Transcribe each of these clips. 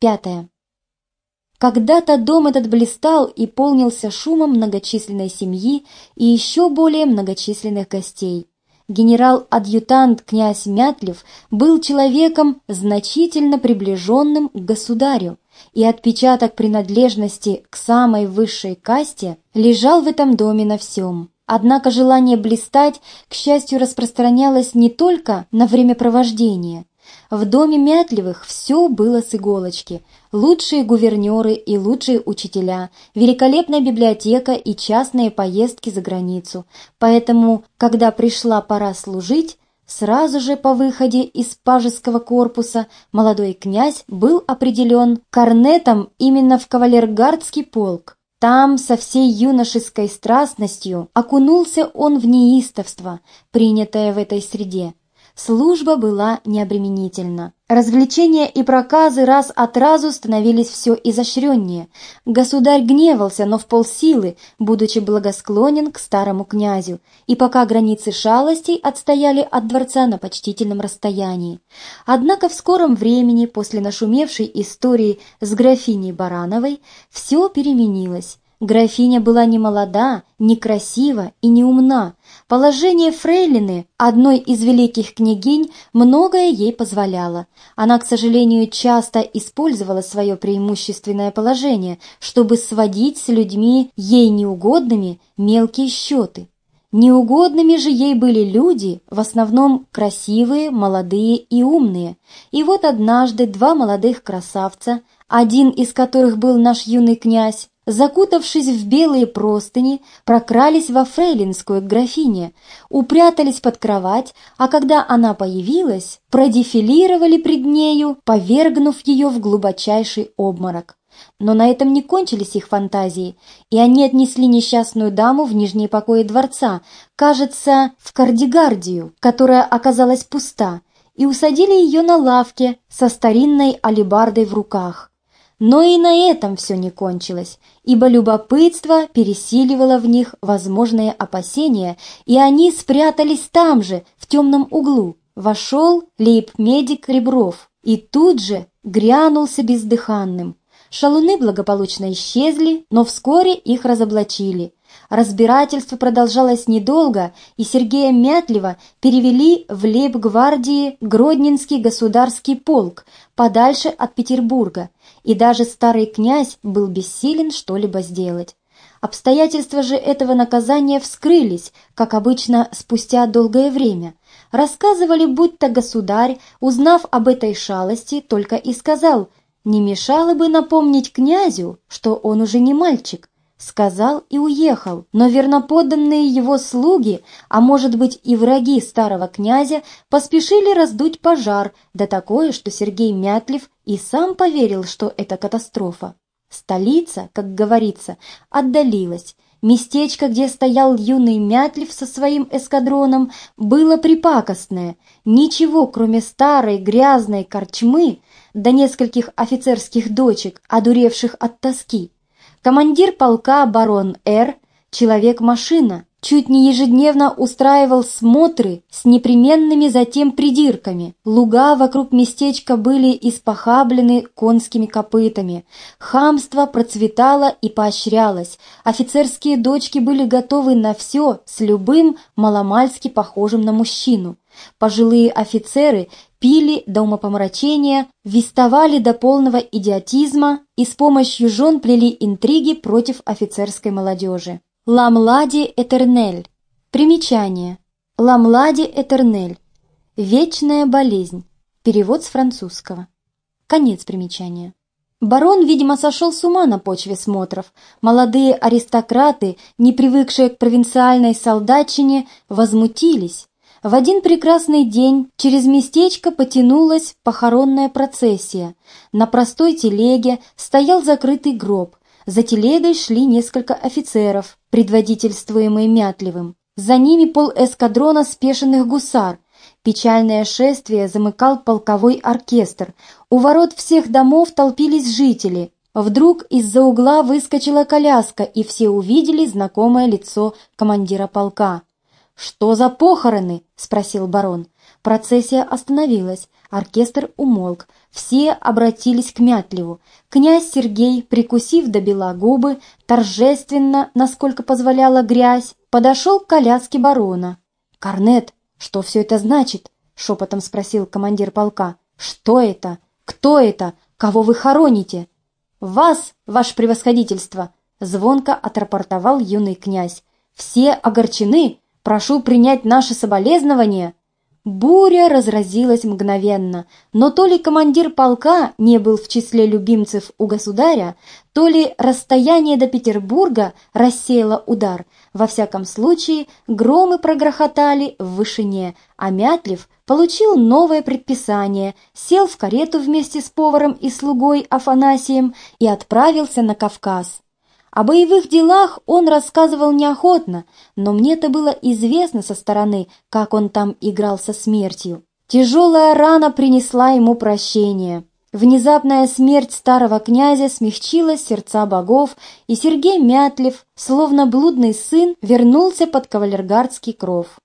Пятое. Когда-то дом этот блистал и полнился шумом многочисленной семьи и еще более многочисленных гостей. Генерал-адъютант князь Мятлев был человеком, значительно приближенным к государю, и отпечаток принадлежности к самой высшей касте лежал в этом доме на всем. Однако желание блистать, к счастью, распространялось не только на времяпровождение, в доме Мятлевых все было с иголочки. Лучшие гувернеры и лучшие учителя, великолепная библиотека и частные поездки за границу. Поэтому, когда пришла пора служить, Сразу же по выходе из пажеского корпуса молодой князь был определен корнетом именно в кавалергардский полк. Там со всей юношеской страстностью окунулся он в неистовство, принятое в этой среде. Служба была необременительна. Развлечения и проказы раз от разу становились все изощреннее. Государь гневался, но в полсилы, будучи благосклонен к старому князю, и пока границы шалостей отстояли от дворца на почтительном расстоянии. Однако в скором времени, после нашумевшей истории с графиней Барановой, все переменилось. Графиня была не молода, не красива и не умна. Положение фрейлины, одной из великих княгинь, многое ей позволяло. Она, к сожалению, часто использовала свое преимущественное положение, чтобы сводить с людьми ей неугодными мелкие счеты. Неугодными же ей были люди, в основном красивые, молодые и умные. И вот однажды два молодых красавца, один из которых был наш юный князь, закутавшись в белые простыни, прокрались во фрейлинскую графине, упрятались под кровать, а когда она появилась, продефилировали пред нею, повергнув ее в глубочайший обморок. Но на этом не кончились их фантазии, и они отнесли несчастную даму в нижние покои дворца, кажется, в кардигардию, которая оказалась пуста, и усадили ее на лавке со старинной алебардой в руках. Но и на этом все не кончилось, ибо любопытство пересиливало в них возможные опасения, и они спрятались там же, в темном углу. Вошел лейб-медик Ребров и тут же грянулся бездыханным. Шалуны благополучно исчезли, но вскоре их разоблачили. Разбирательство продолжалось недолго, и Сергея Мятлева перевели в лейб-гвардии Гродненский государский полк, подальше от Петербурга, и даже старый князь был бессилен что-либо сделать. Обстоятельства же этого наказания вскрылись, как обычно, спустя долгое время. Рассказывали, будто государь, узнав об этой шалости, только и сказал, не мешало бы напомнить князю, что он уже не мальчик, сказал и уехал, но верноподданные его слуги, а может быть и враги старого князя, поспешили раздуть пожар, да такое, что Сергей Мятлев и сам поверил, что это катастрофа. Столица, как говорится, отдалилась. Местечко, где стоял юный Мятлев со своим эскадроном, было припакостное. Ничего, кроме старой грязной корчмы, да нескольких офицерских дочек, одуревших от тоски. Командир полка барон Р, человек-машина, чуть не ежедневно устраивал смотры с непременными затем придирками. Луга вокруг местечка были испохаблены конскими копытами. Хамство процветало и поощрялось. Офицерские дочки были готовы на все с любым маломальски похожим на мужчину. Пожилые офицеры пили до умопомрачения, вистовали до полного идиотизма и с помощью жен плели интриги против офицерской молодежи. Ламлади Этернель. Примечание. Ламлади Этернель. Вечная болезнь. Перевод с французского. Конец примечания. Барон, видимо, сошел с ума на почве смотров. Молодые аристократы, не привыкшие к провинциальной солдатчине, возмутились. В один прекрасный день через местечко потянулась похоронная процессия. На простой телеге стоял закрытый гроб. За телегой шли несколько офицеров, предводительствуемые Мятливым. За ними пол эскадрона спешенных гусар. Печальное шествие замыкал полковой оркестр. У ворот всех домов толпились жители. Вдруг из-за угла выскочила коляска, и все увидели знакомое лицо командира полка. «Что за похороны?» — спросил барон. Процессия остановилась. Оркестр умолк, все обратились к Мятлеву. Князь Сергей, прикусив до бела губы, торжественно, насколько позволяла грязь, подошел к коляске барона. «Корнет, что все это значит?» — шепотом спросил командир полка. «Что это? Кто это? Кого вы хороните?» «Вас, ваше превосходительство!» — звонко отрапортовал юный князь. «Все огорчены. Прошу принять наши соболезнования». Буря разразилась мгновенно, но то ли командир полка не был в числе любимцев у государя, то ли расстояние до Петербурга рассеяло удар. Во всяком случае, громы прогрохотали в вышине, а Мятлев получил новое предписание, сел в карету вместе с поваром и слугой Афанасием и отправился на Кавказ. О боевых делах он рассказывал неохотно, но мне-то было известно со стороны, как он там играл со смертью. Тяжелая рана принесла ему прощение. Внезапная смерть старого князя смягчила сердца богов, и Сергей Мятлев, словно блудный сын, вернулся под кавалергардский кров.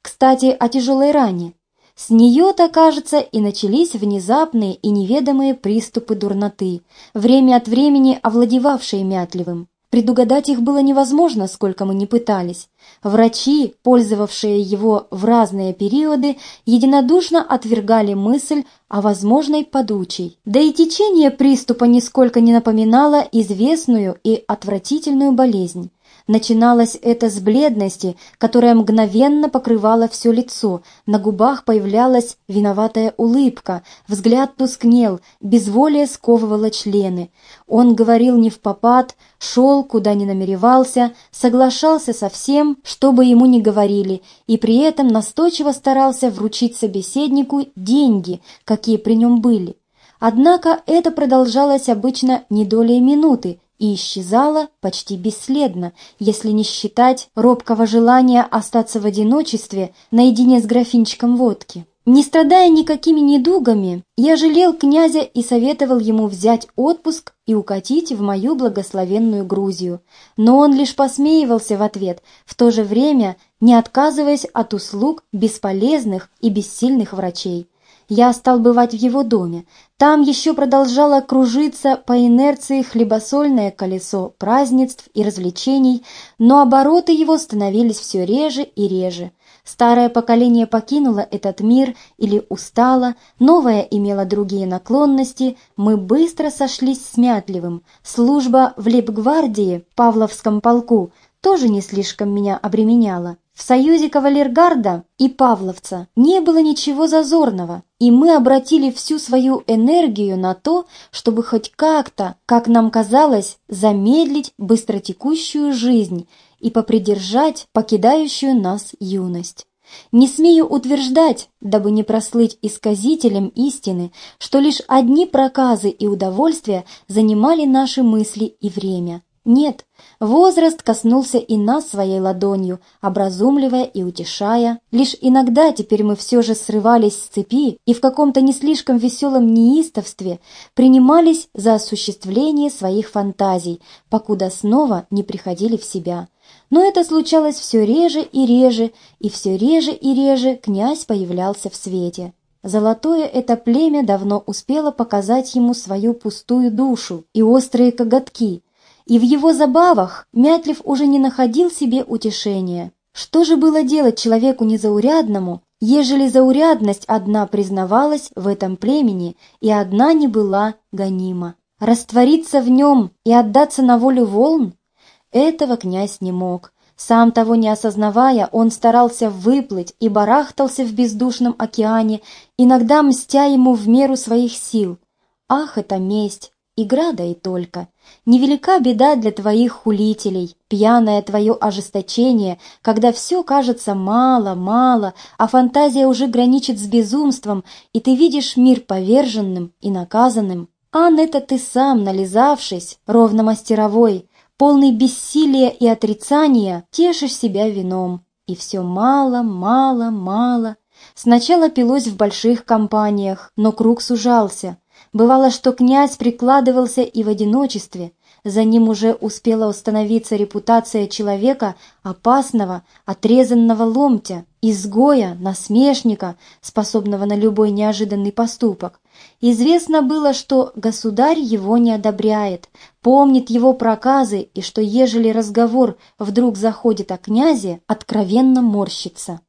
Кстати, о тяжелой ране. С нее-то, кажется, и начались внезапные и неведомые приступы дурноты, время от времени овладевавшие Мятливым. Предугадать их было невозможно, сколько мы ни пытались. Врачи, пользовавшие его в разные периоды, единодушно отвергали мысль о возможной подучей. Да и течение приступа нисколько не напоминало известную и отвратительную болезнь. Начиналось это с бледности, которая мгновенно покрывала все лицо, на губах появлялась виноватая улыбка, взгляд тускнел, безволие сковывало члены. Он говорил не в попад, шел, куда не намеревался, соглашался со всем, что бы ему ни говорили, и при этом настойчиво старался вручить собеседнику деньги, какие при нем были. Однако это продолжалось обычно не долей минуты, и исчезала почти бесследно, если не считать робкого желания остаться в одиночестве наедине с графинчиком водки. Не страдая никакими недугами, я жалел князя и советовал ему взять отпуск и укатить в мою благословенную Грузию. Но он лишь посмеивался в ответ, в то же время не отказываясь от услуг бесполезных и бессильных врачей. Я стал бывать в его доме. Там еще продолжало кружиться по инерции хлебосольное колесо празднеств и развлечений, но обороты его становились все реже и реже. Старое поколение покинуло этот мир или устало, новое имело другие наклонности, мы быстро сошлись с Мятливым. Служба в лейбгвардии, Павловском полку, тоже не слишком меня обременяла. В союзе кавалергарда и павловца не было ничего зазорного, и мы обратили всю свою энергию на то, чтобы хоть как-то, как нам казалось, замедлить быстротекущую жизнь и попридержать покидающую нас юность. Не смею утверждать, дабы не прослыть исказителем истины, что лишь одни проказы и удовольствия занимали наши мысли и время. Нет, возраст коснулся и нас своей ладонью, образумливая и утешая. Лишь иногда теперь мы все же срывались с цепи и в каком-то не слишком веселом неистовстве принимались за осуществление своих фантазий, покуда снова не приходили в себя. Но это случалось все реже и реже, и все реже и реже князь появлялся в свете. Золотое это племя давно успело показать ему свою пустую душу и острые коготки, и в его забавах Мятлев уже не находил себе утешения. Что же было делать человеку незаурядному, ежели заурядность одна признавалась в этом племени и одна не была гонима? Раствориться в нем и отдаться на волю волн? Этого князь не мог. Сам того не осознавая, он старался выплыть и барахтался в бездушном океане, иногда мстя ему в меру своих сил. Ах, это месть! Игра да и только. Невелика беда для твоих хулителей, пьяное твое ожесточение, когда все кажется мало-мало, а фантазия уже граничит с безумством, и ты видишь мир поверженным и наказанным. Ан, это ты сам, нализавшись, ровно мастеровой, полный бессилия и отрицания, тешишь себя вином. И все мало, мало, мало. Сначала пилось в больших компаниях, но круг сужался — Бывало, что князь прикладывался и в одиночестве. За ним уже успела установиться репутация человека опасного, отрезанного ломтя, изгоя, насмешника, способного на любой неожиданный поступок. Известно было, что государь его не одобряет, помнит его проказы и что, ежели разговор вдруг заходит о князе, откровенно морщится.